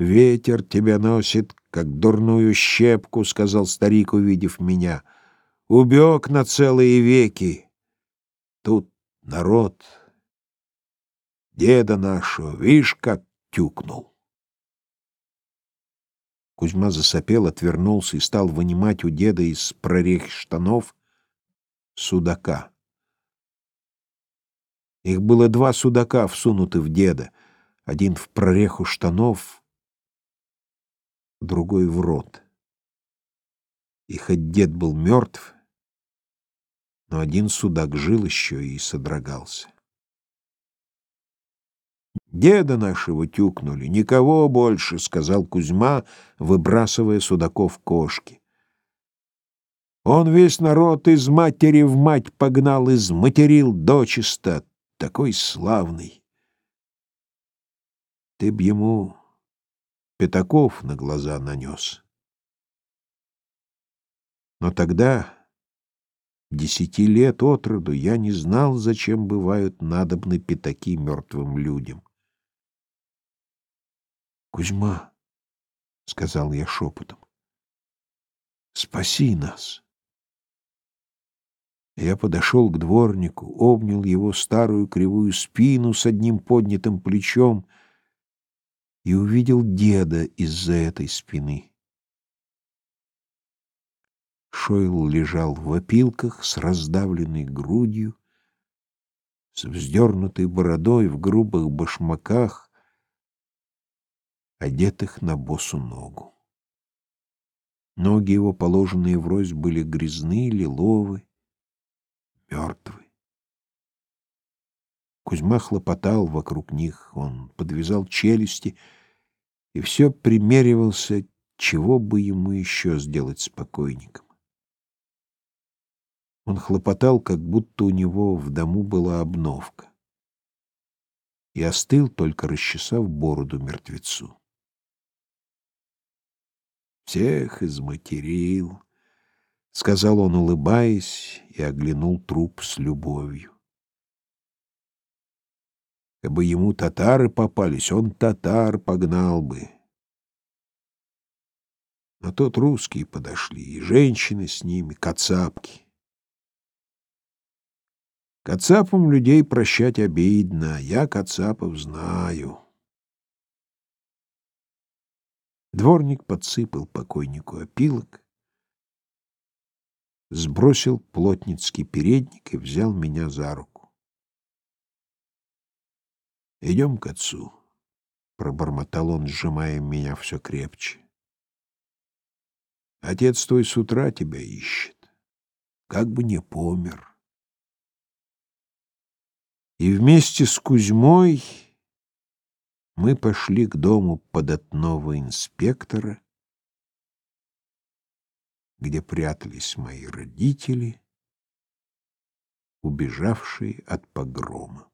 Ветер тебя носит, как дурную щепку, — сказал старик, увидев меня. Убег на целые веки. Тут народ деда нашего, видишь, как тюкнул. Кузьма засопел, отвернулся и стал вынимать у деда из прорех штанов судака. Их было два судака, всунуты в деда, один в прореху штанов, другой в рот. И хоть дед был мертв, но один судак жил еще и содрогался. «Деда нашего тюкнули, никого больше», — сказал Кузьма, выбрасывая судаков кошки. Он весь народ из матери в мать погнал, изматерил дочисто, такой славный. Ты б ему пятаков на глаза нанес. Но тогда, десяти лет от роду, я не знал, зачем бывают надобны пятаки мертвым людям. «Кузьма», — сказал я шепотом, — «спаси нас». Я подошел к дворнику, обнял его старую кривую спину с одним поднятым плечом и увидел деда из-за этой спины. Шойл лежал в опилках с раздавленной грудью, с вздернутой бородой в грубых башмаках, одетых на босу ногу. Ноги его, положенные врозь, были грязны, лиловы, мертвы. Кузьма хлопотал вокруг них, он подвязал челюсти и все примеривался, чего бы ему еще сделать с покойником. Он хлопотал, как будто у него в дому была обновка, и остыл, только расчесав бороду мертвецу. Всех изматерил, — сказал он, улыбаясь, и оглянул труп с любовью. Кабы ему татары попались, он татар погнал бы. Но тут русские подошли, и женщины с ними, кацапки. Кацапам людей прощать обидно, я кацапов знаю. Дворник подсыпал покойнику опилок, сбросил плотницкий передник и взял меня за руку. «Идем к отцу», — пробормотал он, сжимая меня все крепче. «Отец твой с утра тебя ищет, как бы не помер». И вместе с Кузьмой мы пошли к дому податного инспектора, где прятались мои родители, убежавшие от погрома.